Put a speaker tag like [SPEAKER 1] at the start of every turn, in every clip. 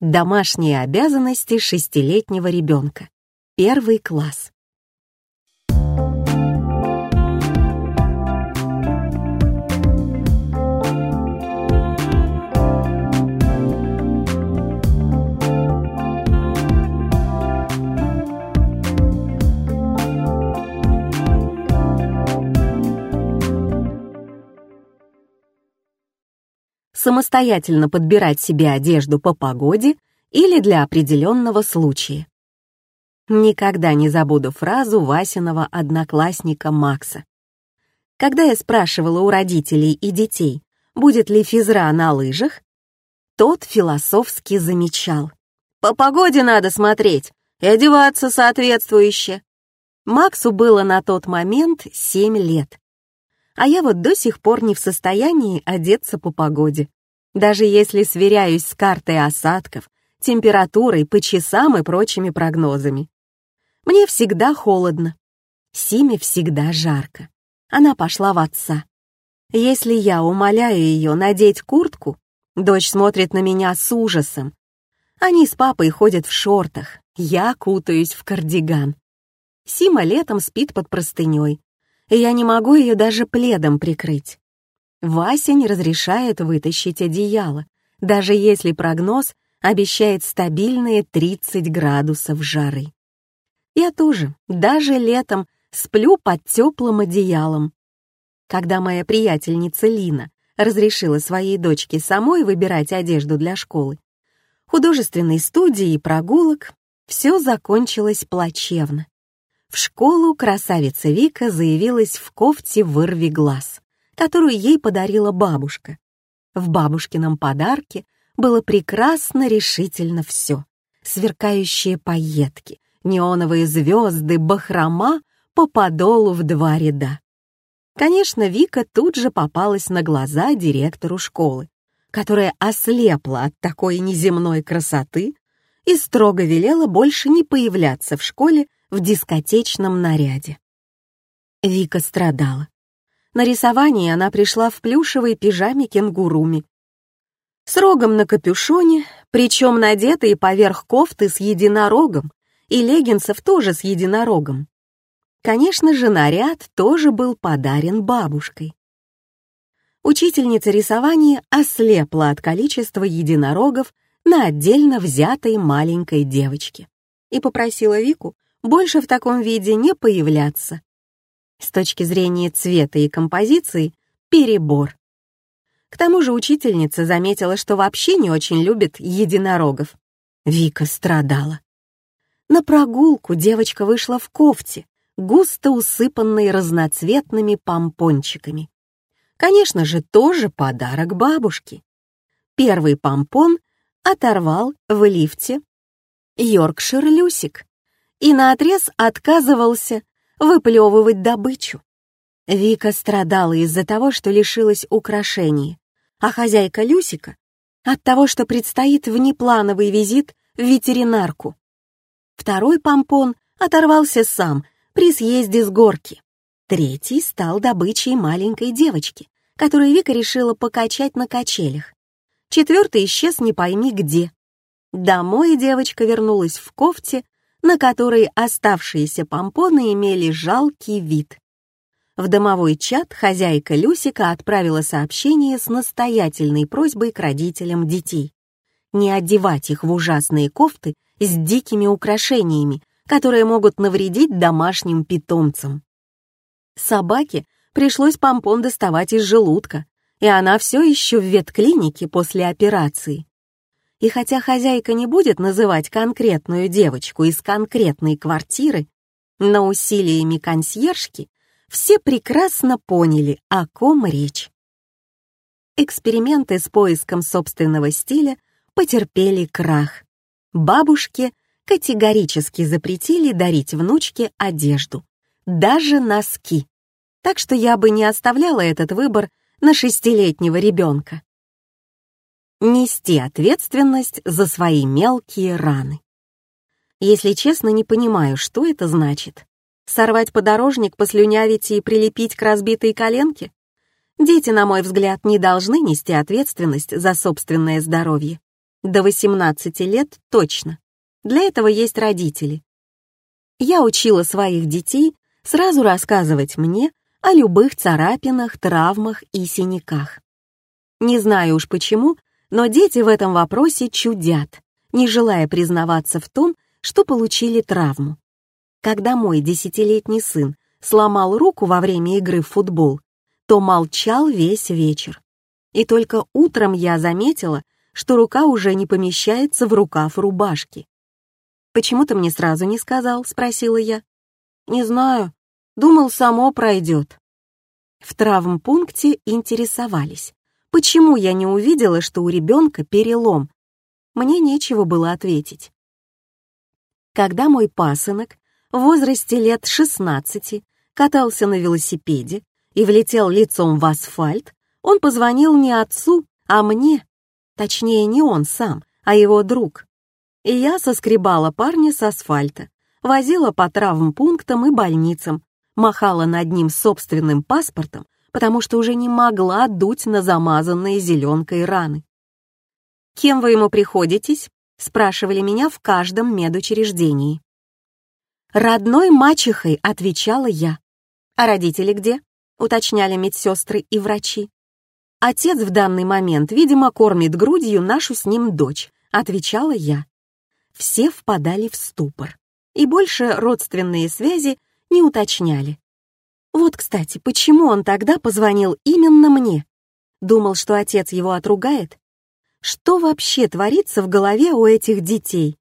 [SPEAKER 1] Домашние обязанности шестилетнего ребенка. Первый класс. Самостоятельно подбирать себе одежду по погоде или для определенного случая. Никогда не забуду фразу Васиного одноклассника Макса. Когда я спрашивала у родителей и детей, будет ли физра на лыжах, тот философски замечал. «По погоде надо смотреть и одеваться соответствующе». Максу было на тот момент семь лет а я вот до сих пор не в состоянии одеться по погоде. Даже если сверяюсь с картой осадков, температурой, по часам и прочими прогнозами. Мне всегда холодно. Симе всегда жарко. Она пошла в отца. Если я умоляю ее надеть куртку, дочь смотрит на меня с ужасом. Они с папой ходят в шортах, я кутаюсь в кардиган. Сима летом спит под простыней, и я не могу ее даже пледом прикрыть. Вася не разрешает вытащить одеяло, даже если прогноз обещает стабильные 30 градусов жары. Я тоже, даже летом, сплю под теплым одеялом. Когда моя приятельница Лина разрешила своей дочке самой выбирать одежду для школы, художественной студии и прогулок, все закончилось плачевно. В школу красавица Вика заявилась в кофте «Вырви глаз», которую ей подарила бабушка. В бабушкином подарке было прекрасно решительно все. Сверкающие пайетки, неоновые звезды, бахрома по подолу в два ряда. Конечно, Вика тут же попалась на глаза директору школы, которая ослепла от такой неземной красоты и строго велела больше не появляться в школе в дискотечном наряде. Вика страдала. На рисование она пришла в плюшевой пижаме кенгуруми. С рогом на капюшоне, причем надетой поверх кофты с единорогом и леггинсов тоже с единорогом. Конечно же, наряд тоже был подарен бабушкой. Учительница рисования ослепла от количества единорогов на отдельно взятой маленькой девочке и попросила Вику больше в таком виде не появляться. С точки зрения цвета и композиции — перебор. К тому же учительница заметила, что вообще не очень любит единорогов. Вика страдала. На прогулку девочка вышла в кофте, густо усыпанной разноцветными помпончиками. Конечно же, тоже подарок бабушке. Первый помпон оторвал в лифте Йоркшир Люсик и наотрез отказывался выплевывать добычу. Вика страдала из-за того, что лишилась украшений, а хозяйка Люсика — от того, что предстоит внеплановый визит в ветеринарку. Второй помпон оторвался сам при съезде с горки. Третий стал добычей маленькой девочки, которую Вика решила покачать на качелях. Четвертый исчез не пойми где. Домой девочка вернулась в кофте на которой оставшиеся помпоны имели жалкий вид. В домовой чат хозяйка Люсика отправила сообщение с настоятельной просьбой к родителям детей не одевать их в ужасные кофты с дикими украшениями, которые могут навредить домашним питомцам. Собаке пришлось помпон доставать из желудка, и она все еще в ветклинике после операции. И хотя хозяйка не будет называть конкретную девочку из конкретной квартиры, но усилиями консьержки все прекрасно поняли, о ком речь. Эксперименты с поиском собственного стиля потерпели крах. Бабушке категорически запретили дарить внучке одежду, даже носки. Так что я бы не оставляла этот выбор на шестилетнего ребенка нести ответственность за свои мелкие раны. Если честно, не понимаю, что это значит. Сорвать подорожник, послюнявить и прилепить к разбитой коленке? Дети, на мой взгляд, не должны нести ответственность за собственное здоровье. До 18 лет точно. Для этого есть родители. Я учила своих детей сразу рассказывать мне о любых царапинах, травмах и синяках. Не знаю уж почему, но дети в этом вопросе чудят, не желая признаваться в том, что получили травму. Когда мой десятилетний сын сломал руку во время игры в футбол, то молчал весь вечер. И только утром я заметила, что рука уже не помещается в рукав рубашки. «Почему ты мне сразу не сказал?» — спросила я. «Не знаю. Думал, само пройдет». В травмпункте интересовались, почему я не увидела, что у ребенка перелом. Мне нечего было ответить. Когда мой пасынок в возрасте лет 16 катался на велосипеде и влетел лицом в асфальт, он позвонил не отцу, а мне. Точнее, не он сам, а его друг. И я соскребала парня с асфальта, возила по травмпунктам и больницам, махала над ним собственным паспортом, потому что уже не могла дуть на замазанные зеленкой раны. «Кем вы ему приходитесь?» — спрашивали меня в каждом медучреждении. «Родной мачехой», — отвечала я. «А родители где?» — уточняли медсестры и врачи. «Отец в данный момент, видимо, кормит грудью нашу с ним дочь», — отвечала я все впадали в ступор, и больше родственные связи не уточняли. Вот, кстати, почему он тогда позвонил именно мне? Думал, что отец его отругает? Что вообще творится в голове у этих детей?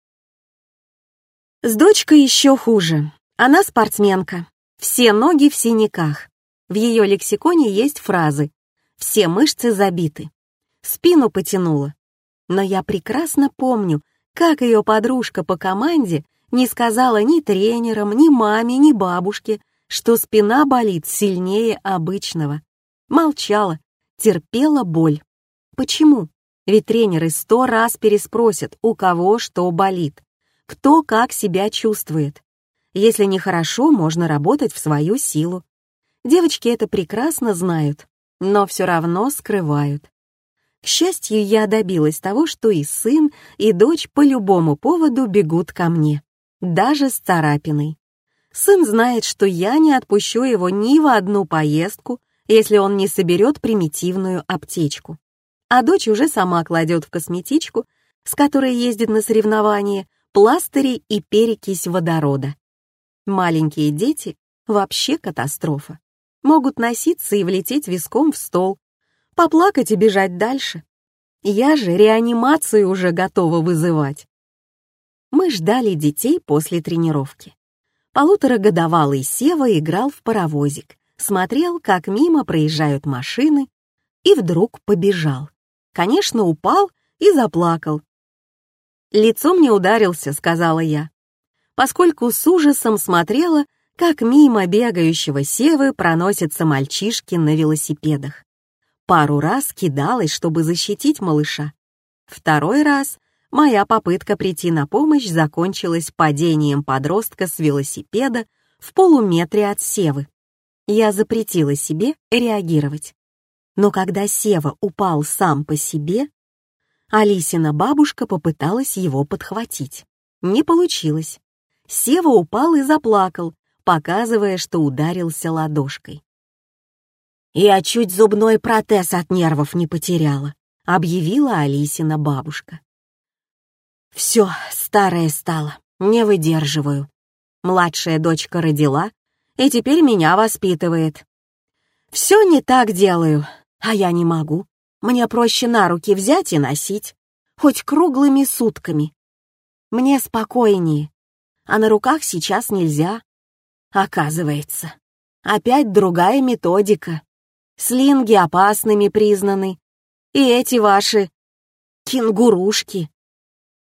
[SPEAKER 1] С дочкой еще хуже. Она спортсменка. Все ноги в синяках. В ее лексиконе есть фразы «все мышцы забиты». Спину потянула. Но я прекрасно помню, как ее подружка по команде не сказала ни тренерам, ни маме, ни бабушке, что спина болит сильнее обычного. Молчала, терпела боль. Почему? Ведь тренеры сто раз переспросят, у кого что болит, кто как себя чувствует. Если нехорошо, можно работать в свою силу. Девочки это прекрасно знают, но все равно скрывают. К счастью, я добилась того, что и сын, и дочь по любому поводу бегут ко мне, даже с царапиной. Сын знает, что я не отпущу его ни в одну поездку, если он не соберет примитивную аптечку. А дочь уже сама кладет в косметичку, с которой ездит на соревнования, пластыри и перекись водорода. Маленькие дети — вообще катастрофа. Могут носиться и влететь виском в стол, поплакать и бежать дальше. Я же реанимацию уже готова вызывать. Мы ждали детей после тренировки. Полуторагодовалый Сева играл в паровозик, смотрел, как мимо проезжают машины, и вдруг побежал. Конечно, упал и заплакал. «Лицом не ударился», — сказала я, поскольку с ужасом смотрела, как мимо бегающего Севы проносятся мальчишки на велосипедах. Пару раз кидалась, чтобы защитить малыша. Второй раз моя попытка прийти на помощь закончилась падением подростка с велосипеда в полуметре от Севы. Я запретила себе реагировать. Но когда Сева упал сам по себе, Алисина бабушка попыталась его подхватить. Не получилось. Сева упал и заплакал, показывая, что ударился ладошкой. «Я чуть зубной протез от нервов не потеряла», — объявила Алисина бабушка. «Все, старая стала, не выдерживаю. Младшая дочка родила, и теперь меня воспитывает. Все не так делаю, а я не могу. Мне проще на руки взять и носить, хоть круглыми сутками. Мне спокойнее, а на руках сейчас нельзя. Оказывается, опять другая методика слинги опасными признаны. И эти ваши кенгурушки.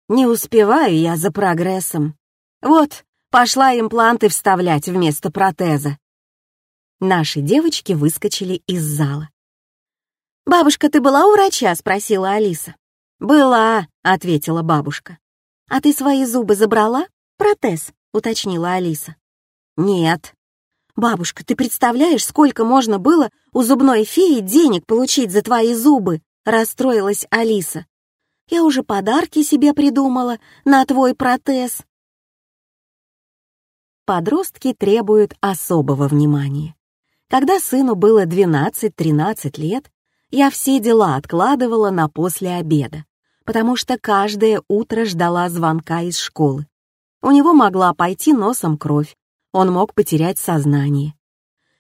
[SPEAKER 1] Не успеваю я за прогрессом. Вот, пошла импланты вставлять вместо протеза. Наши девочки выскочили из зала. «Бабушка, ты была у врача?» — спросила Алиса. «Была», — ответила бабушка. «А ты свои зубы забрала?» «Протез», — уточнила Алиса. «Нет», «Бабушка, ты представляешь, сколько можно было у зубной феи денег получить за твои зубы?» — расстроилась Алиса. Я уже подарки себе придумала на твой протез. Подростки требуют особого внимания. Когда сыну было 12-13 лет, я все дела откладывала на после обеда, потому что каждое утро ждала звонка из школы. У него могла пойти носом кровь, он мог потерять сознание.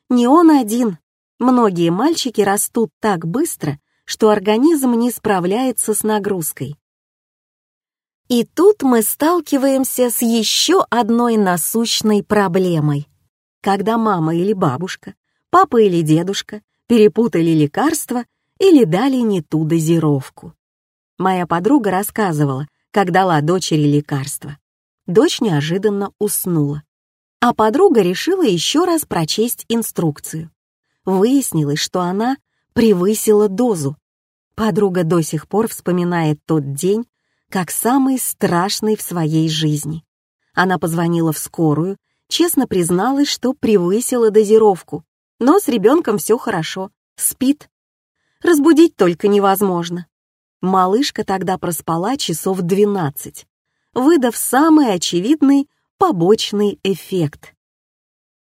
[SPEAKER 1] Не он один. Многие мальчики растут так быстро, что организм не справляется с нагрузкой. И тут мы сталкиваемся с еще одной насущной проблемой. Когда мама или бабушка, папа или дедушка перепутали лекарства или дали не ту дозировку. Моя подруга рассказывала, как дала дочери лекарство. Дочь неожиданно уснула. А подруга решила еще раз прочесть инструкцию. Выяснилось, что она превысила дозу. Подруга до сих пор вспоминает тот день, как самый страшный в своей жизни. Она позвонила в скорую, честно призналась, что превысила дозировку, но с ребенком все хорошо, спит. Разбудить только невозможно. Малышка тогда проспала часов 12, выдав самый очевидный побочный эффект.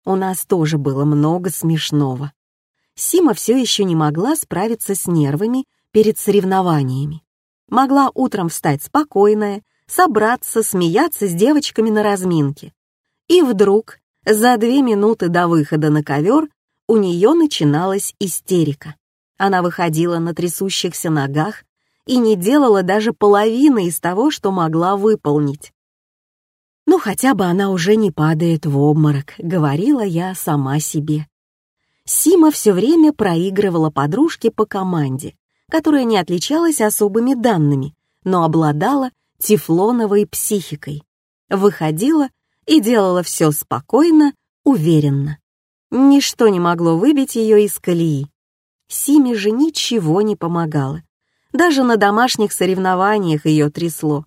[SPEAKER 1] У нас тоже было много смешного. Сима все еще не могла справиться с нервами перед соревнованиями могла утром встать спокойная, собраться, смеяться с девочками на разминке. И вдруг, за две минуты до выхода на ковер, у нее начиналась истерика. Она выходила на трясущихся ногах и не делала даже половины из того, что могла выполнить. «Ну, хотя бы она уже не падает в обморок», — говорила я сама себе. Сима все время проигрывала подружке по команде, которая не отличалась особыми данными, но обладала тефлоновой психикой. Выходила и делала все спокойно, уверенно. Ничто не могло выбить ее из колеи. Симе же ничего не помогало. Даже на домашних соревнованиях ее трясло.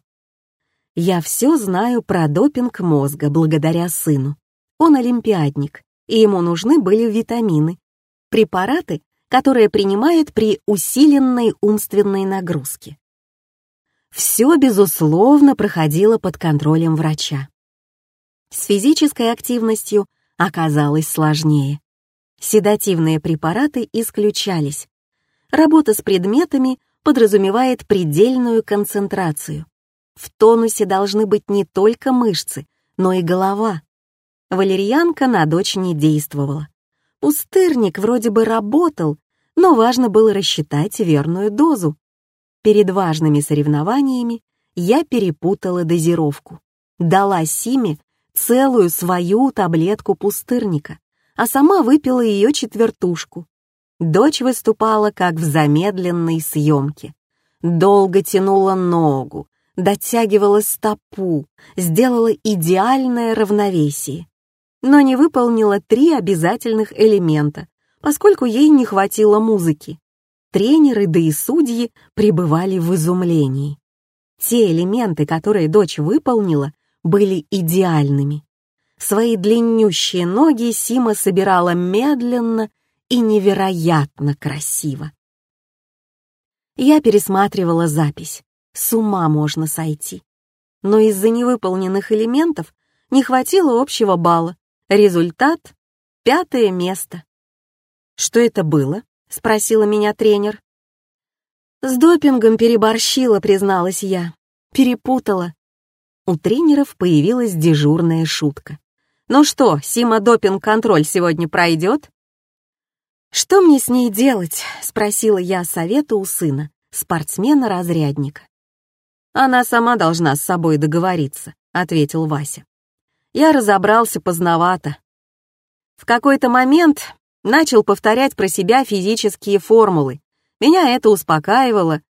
[SPEAKER 1] Я все знаю про допинг мозга благодаря сыну. Он олимпиадник, и ему нужны были витамины, препараты, которое принимают при усиленной умственной нагрузке. Все, безусловно, проходило под контролем врача. С физической активностью оказалось сложнее. Седативные препараты исключались. Работа с предметами подразумевает предельную концентрацию. В тонусе должны быть не только мышцы, но и голова. Валерьянка на дочь не действовала. Пустырник вроде бы работал, но важно было рассчитать верную дозу. Перед важными соревнованиями я перепутала дозировку. Дала Симе целую свою таблетку пустырника, а сама выпила ее четвертушку. Дочь выступала как в замедленной съемке. Долго тянула ногу, дотягивала стопу, сделала идеальное равновесие но не выполнила три обязательных элемента, поскольку ей не хватило музыки. Тренеры, да и судьи пребывали в изумлении. Те элементы, которые дочь выполнила, были идеальными. Свои длиннющие ноги Сима собирала медленно и невероятно красиво. Я пересматривала запись. С ума можно сойти. Но из-за невыполненных элементов не хватило общего балла, Результат — пятое место. «Что это было?» — спросила меня тренер. «С допингом переборщила», — призналась я. «Перепутала». У тренеров появилась дежурная шутка. «Ну что, Сима допинг-контроль сегодня пройдет?» «Что мне с ней делать?» — спросила я совета у сына, спортсмена-разрядника. «Она сама должна с собой договориться», — ответил Вася я разобрался поздновато. В какой-то момент начал повторять про себя физические формулы. Меня это успокаивало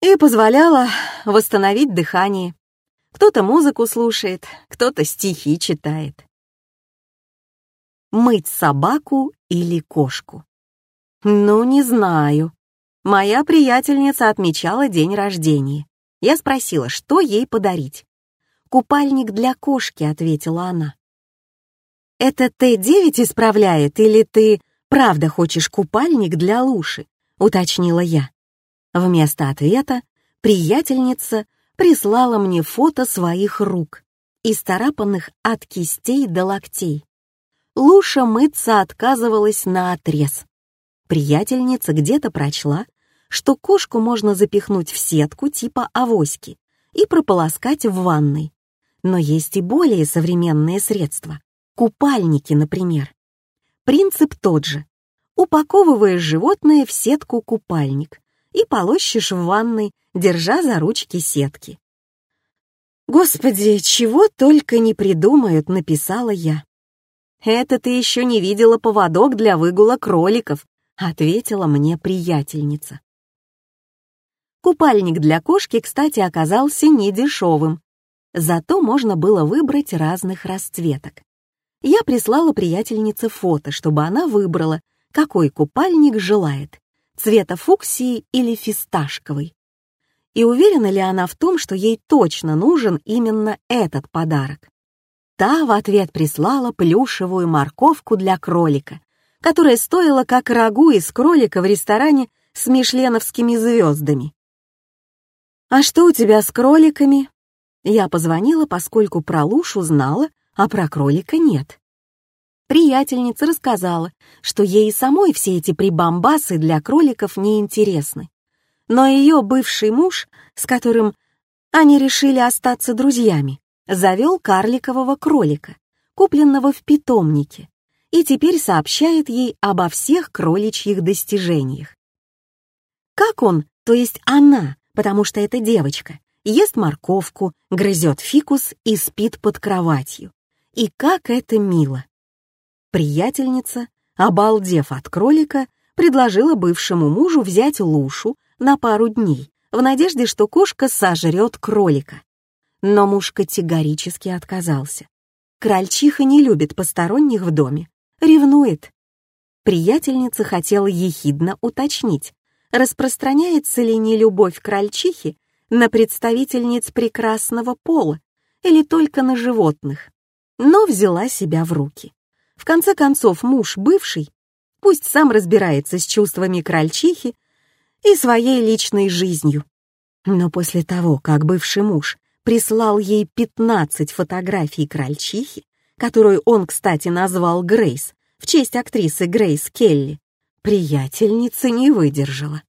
[SPEAKER 1] и позволяло восстановить дыхание. Кто-то музыку слушает, кто-то стихи читает. Мыть собаку или кошку? Ну, не знаю. Моя приятельница отмечала день рождения. Я спросила, что ей подарить. «Купальник для кошки», — ответила она. «Это Т-9 исправляет, или ты правда хочешь купальник для Луши?» — уточнила я. Вместо ответа приятельница прислала мне фото своих рук, исцарапанных от кистей до локтей. Луша мыться отказывалась на отрез. Приятельница где-то прочла, что кошку можно запихнуть в сетку типа авоськи и прополоскать в ванной. Но есть и более современные средства. Купальники, например. Принцип тот же. Упаковываешь животное в сетку-купальник и полощешь в ванной, держа за ручки сетки. «Господи, чего только не придумают», — написала я. «Это ты еще не видела поводок для выгула кроликов», — ответила мне приятельница. Купальник для кошки, кстати, оказался недешевым, зато можно было выбрать разных расцветок. Я прислала приятельнице фото, чтобы она выбрала, какой купальник желает, цвета фуксии или фисташковый. И уверена ли она в том, что ей точно нужен именно этот подарок? Та в ответ прислала плюшевую морковку для кролика, которая стоила как рагу из кролика в ресторане с мишленовскими звездами. «А что у тебя с кроликами?» Я позвонила, поскольку про Лушу знала, а про кролика нет. Приятельница рассказала, что ей самой все эти прибамбасы для кроликов не интересны. Но ее бывший муж, с которым они решили остаться друзьями, завел карликового кролика, купленного в питомнике, и теперь сообщает ей обо всех кроличьих достижениях. Как он, то есть она, потому что это девочка, ест морковку, грызет фикус и спит под кроватью. И как это мило! Приятельница, обалдев от кролика, предложила бывшему мужу взять Лушу на пару дней, в надежде, что кошка сожрет кролика. Но муж категорически отказался. Крольчиха не любит посторонних в доме, ревнует. Приятельница хотела ехидно уточнить, распространяется ли не любовь крольчихи на представительниц прекрасного пола или только на животных, но взяла себя в руки. В конце концов, муж бывший, пусть сам разбирается с чувствами крольчихи и своей личной жизнью. Но после того, как бывший муж прислал ей 15 фотографий крольчихи, которую он, кстати, назвал Грейс, в честь актрисы Грейс Келли, Приятельница не выдержала.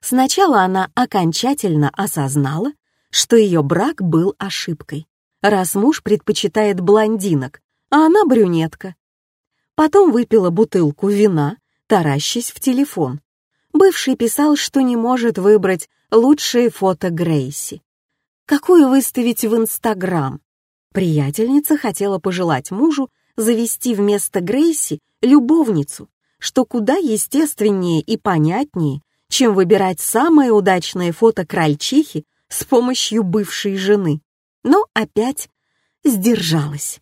[SPEAKER 1] Сначала она окончательно осознала, что ее брак был ошибкой, раз муж предпочитает блондинок, а она брюнетка. Потом выпила бутылку вина, таращась в телефон. Бывший писал, что не может выбрать лучшие фото Грейси. Какую выставить в Инстаграм? Приятельница хотела пожелать мужу завести вместо Грейси любовницу, что куда естественнее и понятнее, чем выбирать самое удачное фото крольчихи с помощью бывшей жены. Но опять сдержалась.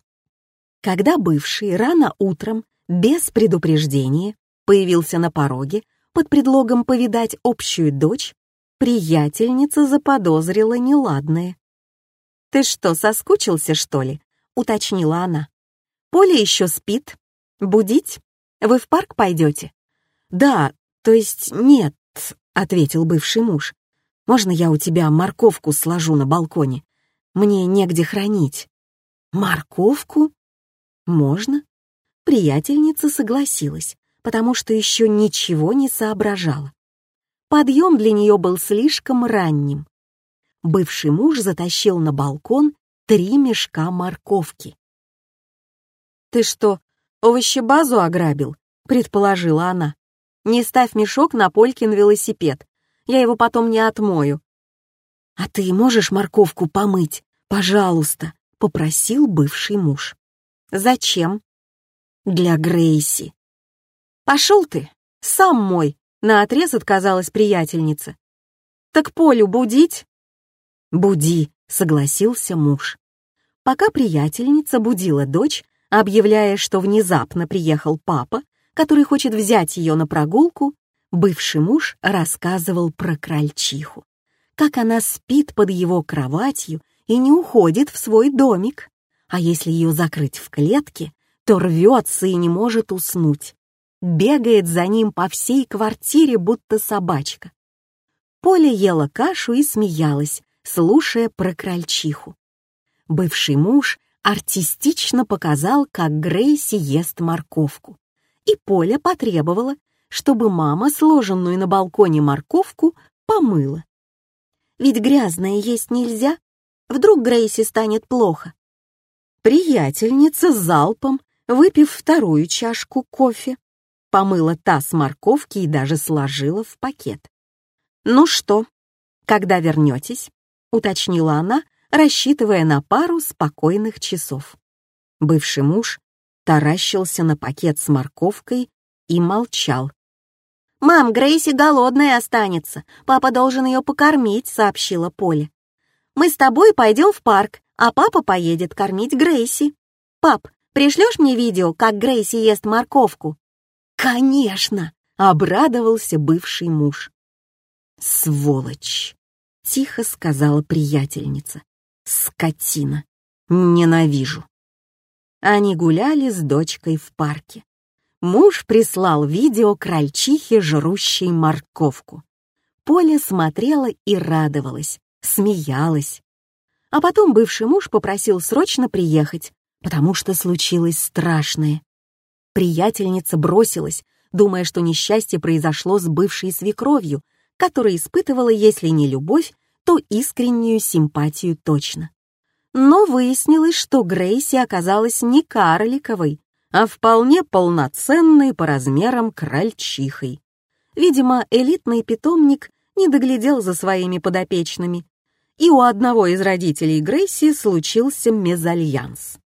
[SPEAKER 1] Когда бывший рано утром, без предупреждения, появился на пороге под предлогом повидать общую дочь, приятельница заподозрила неладное. «Ты что, соскучился, что ли?» — уточнила она. «Поля еще спит. Будить?» Вы в парк пойдете?» «Да, то есть нет», — ответил бывший муж. «Можно я у тебя морковку сложу на балконе? Мне негде хранить». «Морковку?» «Можно». Приятельница согласилась, потому что еще ничего не соображала. Подъем для нее был слишком ранним. Бывший муж затащил на балкон три мешка морковки. «Ты что, «Овощебазу ограбил», — предположила она. «Не ставь мешок на Полькин велосипед, я его потом не отмою». «А ты можешь морковку помыть, пожалуйста?» — попросил бывший муж. «Зачем?» «Для Грейси». «Пошел ты, сам мой», — наотрез отказалась приятельница. «Так Полю будить?» «Буди», — согласился муж. Пока приятельница будила дочь, объявляя, что внезапно приехал папа, который хочет взять ее на прогулку, бывший муж рассказывал про крольчиху, как она спит под его кроватью и не уходит в свой домик, а если ее закрыть в клетке, то рвется и не может уснуть, бегает за ним по всей квартире, будто собачка. Поля ела кашу и смеялась, слушая про крольчиху. Бывший муж артистично показал, как Грейси ест морковку. И Поля потребовала, чтобы мама сложенную на балконе морковку помыла. Ведь грязное есть нельзя, вдруг Грейси станет плохо. Приятельница залпом, выпив вторую чашку кофе, помыла таз морковки и даже сложила в пакет. «Ну что, когда вернетесь?» — уточнила она, рассчитывая на пару спокойных часов. Бывший муж таращился на пакет с морковкой и молчал. «Мам, Грейси голодная останется. Папа должен ее покормить», — сообщила Поля. «Мы с тобой пойдем в парк, а папа поедет кормить Грейси. Пап, пришлешь мне видео, как Грейси ест морковку?» «Конечно!» — обрадовался бывший муж. «Сволочь!» — тихо сказала приятельница. «Скотина! Ненавижу!» Они гуляли с дочкой в парке. Муж прислал видео крольчихи, жрущей морковку. Поля смотрела и радовалась, смеялась. А потом бывший муж попросил срочно приехать, потому что случилось страшное. Приятельница бросилась, думая, что несчастье произошло с бывшей свекровью, которая испытывала, если не любовь, то искреннюю симпатию точно. Но выяснилось, что Грейси оказалась не карликовой, а вполне полноценной по размерам крольчихой. Видимо, элитный питомник не доглядел за своими подопечными, и у одного из родителей Грейси случился мезальянс.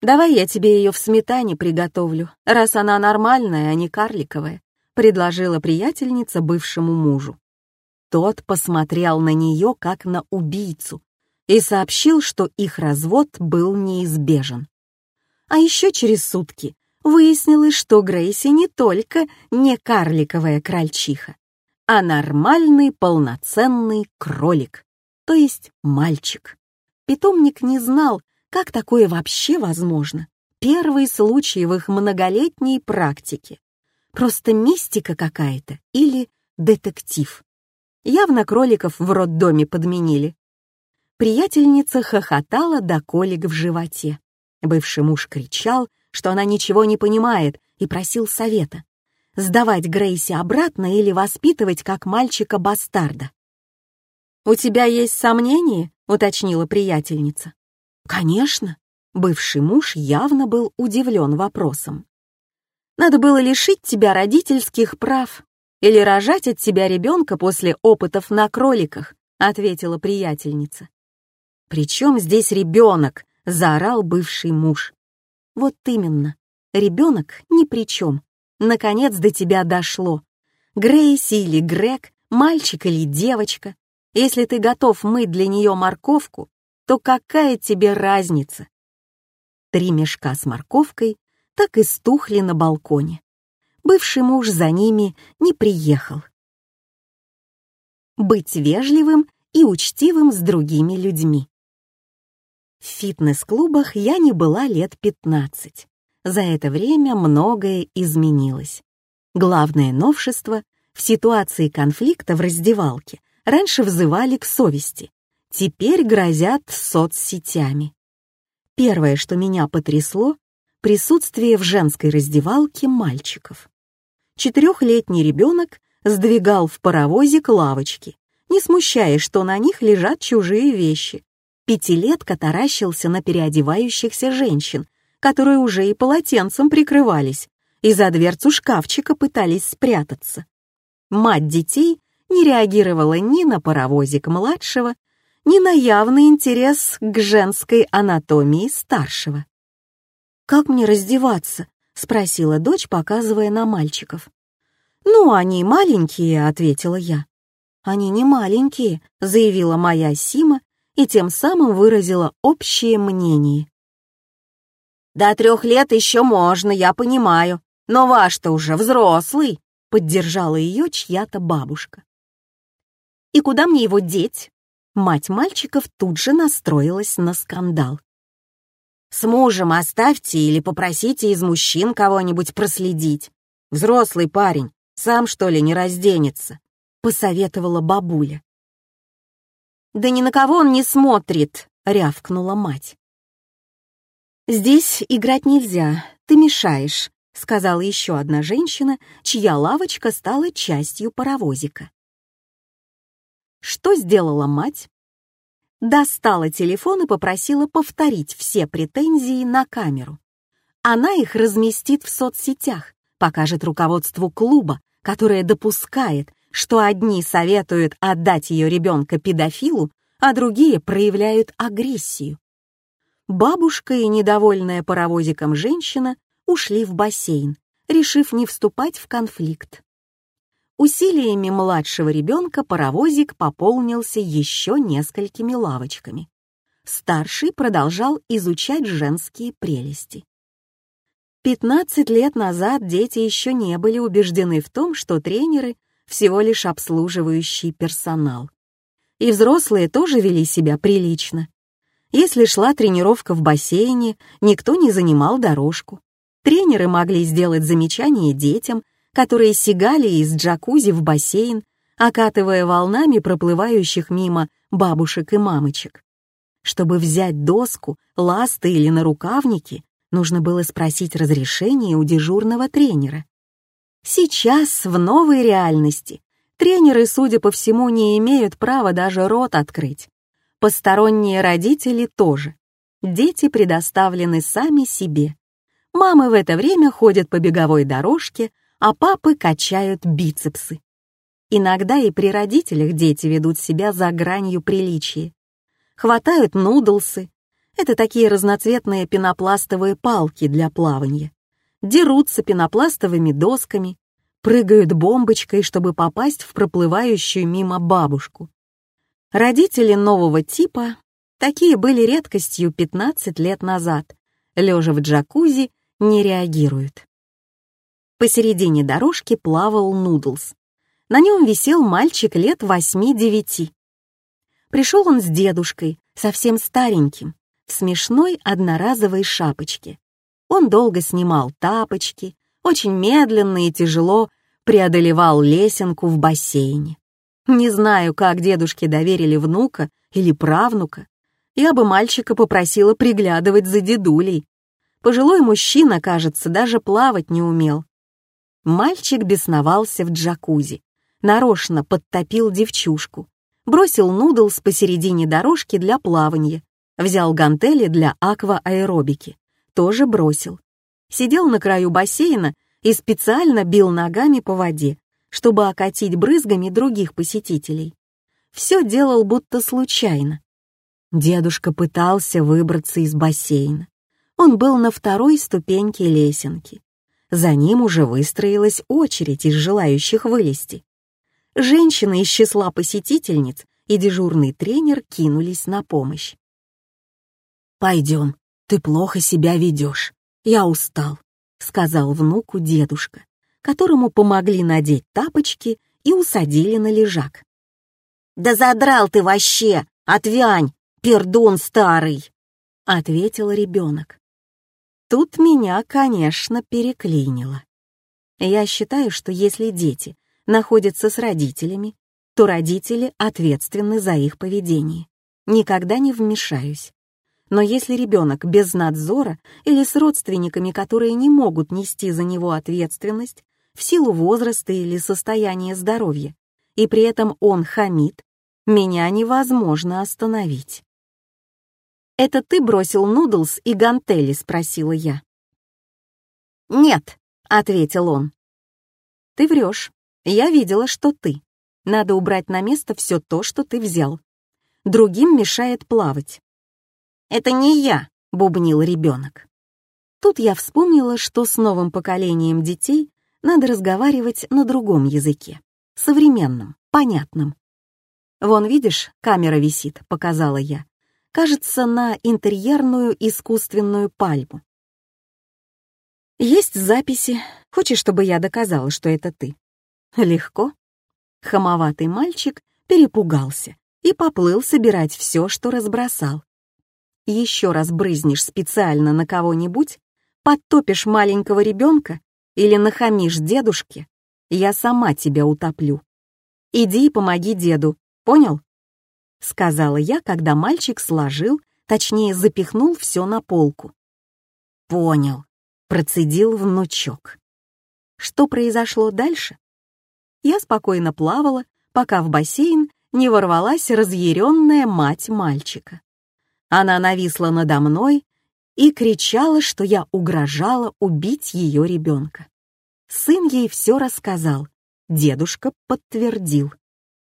[SPEAKER 1] «Давай я тебе ее в сметане приготовлю, раз она нормальная, а не карликовая», предложила приятельница бывшему мужу. Тот посмотрел на нее как на убийцу и сообщил, что их развод был неизбежен. А еще через сутки выяснилось, что Грейси не только не карликовая крольчиха, а нормальный полноценный кролик, то есть мальчик. Питомник не знал, как такое вообще возможно. Первый случай в их многолетней практике. Просто мистика какая-то или детектив. Явно кроликов в роддоме подменили. Приятельница хохотала до колик в животе. Бывший муж кричал, что она ничего не понимает, и просил совета. Сдавать Грейси обратно или воспитывать как мальчика-бастарда. «У тебя есть сомнения?» — уточнила приятельница. «Конечно». Бывший муж явно был удивлен вопросом. Надо было лишить тебя родительских прав или рожать от тебя ребенка после опытов на кроликах», — ответила приятельница. «Причем здесь ребенок?» — заорал бывший муж. «Вот именно, ребенок ни при чем. Наконец до тебя дошло. Грейси или Грег, мальчик или девочка. Если ты готов мыть для нее морковку, то какая тебе разница?» Три мешка с морковкой так и стухли на балконе. Бывший муж за ними не приехал. Быть вежливым и учтивым с другими людьми. В фитнес-клубах я не была лет 15. За это время многое изменилось. Главное новшество — в ситуации конфликта в раздевалке раньше взывали к совести, теперь грозят соцсетями. Первое, что меня потрясло, присутствие в женской раздевалке мальчиков. Четырехлетний ребенок сдвигал в паровозик лавочки, не смущаясь, что на них лежат чужие вещи. Пятилетка таращился на переодевающихся женщин, которые уже и полотенцем прикрывались, и за дверцу шкафчика пытались спрятаться. Мать детей не реагировала ни на паровозик младшего, ни на явный интерес к женской анатомии старшего. «Как мне раздеваться?» — спросила дочь, показывая на мальчиков. «Ну, они маленькие», — ответила я. «Они не маленькие», — заявила моя Сима и тем самым выразила общее мнение. «До трех лет еще можно, я понимаю, но ваш-то уже взрослый», — поддержала ее чья-то бабушка. «И куда мне его деть?» Мать мальчиков тут же настроилась на скандал. С мужем оставьте или попросите из мужчин кого-нибудь проследить. Взрослый парень, сам что ли не разденется?» посоветовала бабуля. «Да ни на кого он не смотрит!» — рявкнула мать. «Здесь играть нельзя, ты мешаешь», — сказала еще одна женщина, чья лавочка стала частью паровозика. Что сделала мать? Достала телефон и попросила повторить все претензии на камеру. Она их разместит в соцсетях, покажет руководству клуба, которое допускает, что одни советуют отдать ее ребенка педофилу, а другие проявляют агрессию. Бабушка и недовольная паровозиком женщина ушли в бассейн, решив не вступать в конфликт. Усилиями младшего ребенка паровозик пополнился еще несколькими лавочками. Старший продолжал изучать женские прелести. 15 лет назад дети еще не были убеждены в том, что тренеры — всего лишь обслуживающий персонал. И взрослые тоже вели себя прилично. Если шла тренировка в бассейне, никто не занимал дорожку. Тренеры могли сделать замечание детям, которые сигали из джакузи в бассейн, окатывая волнами проплывающих мимо бабушек и мамочек. Чтобы взять доску, ласты или нарукавники, нужно было спросить разрешение у дежурного тренера. Сейчас, в новой реальности, тренеры, судя по всему, не имеют права даже рот открыть. Посторонние родители тоже. Дети предоставлены сами себе. Мамы в это время ходят по беговой дорожке, а папы качают бицепсы. Иногда и при родителях дети ведут себя за гранью приличия. Хватают нудлсы. Это такие разноцветные пенопластовые палки для плавания. Дерутся пенопластовыми досками, прыгают бомбочкой, чтобы попасть в проплывающую мимо бабушку. Родители нового типа такие были редкостью 15 лет назад, лежа в джакузи, не реагируют. Посередине дорожки плавал Нудлс. На нем висел мальчик лет восьми-девяти. Пришел он с дедушкой, совсем стареньким, в смешной одноразовой шапочке. Он долго снимал тапочки, очень медленно и тяжело преодолевал лесенку в бассейне. Не знаю, как дедушке доверили внука или правнука. Я бы мальчика попросила приглядывать за дедулей. Пожилой мужчина, кажется, даже плавать не умел. Мальчик бесновался в джакузи, нарочно подтопил девчушку, бросил нудлс посередине дорожки для плавания, взял гантели для аквааэробики, тоже бросил. Сидел на краю бассейна и специально бил ногами по воде, чтобы окатить брызгами других посетителей. Все делал будто случайно. Дедушка пытался выбраться из бассейна. Он был на второй ступеньке лесенки. За ним уже выстроилась очередь из желающих вылезти. Женщины из числа посетительниц и дежурный тренер кинулись на помощь. «Пойдем, ты плохо себя ведешь. Я устал», — сказал внуку дедушка, которому помогли надеть тапочки и усадили на лежак. «Да задрал ты вообще! Отвянь, пердун старый!» — ответил ребенок. Тут меня, конечно, переклинило. Я считаю, что если дети находятся с родителями, то родители ответственны за их поведение. Никогда не вмешаюсь. Но если ребенок без надзора или с родственниками, которые не могут нести за него ответственность в силу возраста или состояния здоровья, и при этом он хамит, меня невозможно остановить. «Это ты бросил нудлс и гантели?» — спросила я. «Нет», — ответил он. «Ты врешь. Я видела, что ты. Надо убрать на место все то, что ты взял. Другим мешает плавать». «Это не я», — бубнил ребенок. Тут я вспомнила, что с новым поколением детей надо разговаривать на другом языке, современном, понятном. «Вон, видишь, камера висит», — показала я кажется, на интерьерную искусственную пальму. Есть записи. Хочешь, чтобы я доказала, что это ты? Легко. Хамоватый мальчик перепугался и поплыл собирать все, что разбросал. Еще раз брызнешь специально на кого-нибудь, подтопишь маленького ребенка или нахамишь дедушке, я сама тебя утоплю. Иди и помоги деду, понял?» Сказала я, когда мальчик сложил, точнее запихнул все на полку. «Понял», — процедил внучок. Что произошло дальше? Я спокойно плавала, пока в бассейн не ворвалась разъяренная мать мальчика. Она нависла надо мной и кричала, что я угрожала убить ее ребенка. Сын ей все рассказал, дедушка подтвердил.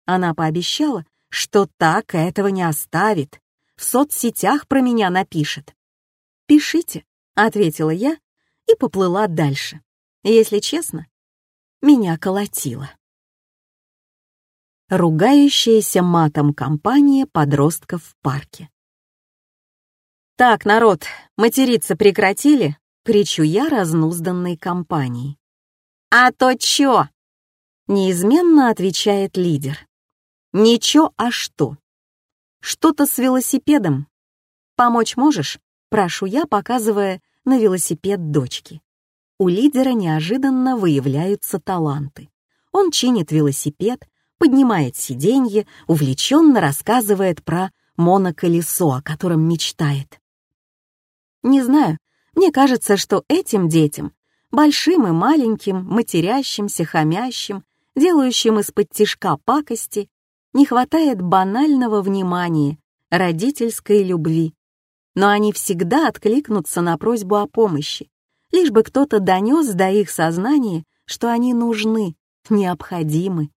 [SPEAKER 1] Она пообещала, что так этого не оставит, в соцсетях про меня напишет. «Пишите», — ответила я и поплыла дальше. Если честно, меня колотило. Ругающаяся матом компания подростков в парке. «Так, народ, материться прекратили?» — кричу я разнузданной компанией. «А то чё?» — неизменно отвечает лидер. «Ничего, а что?» «Что-то с велосипедом. Помочь можешь?» — прошу я, показывая на велосипед дочки. У лидера неожиданно выявляются таланты. Он чинит велосипед, поднимает сиденье, увлеченно рассказывает про моноколесо, о котором мечтает. Не знаю, мне кажется, что этим детям, большим и маленьким, матерящимся, хамящим, делающим из-под тишка пакости, не хватает банального внимания, родительской любви. Но они всегда откликнутся на просьбу о помощи, лишь бы кто-то донес до их сознания, что они нужны, необходимы.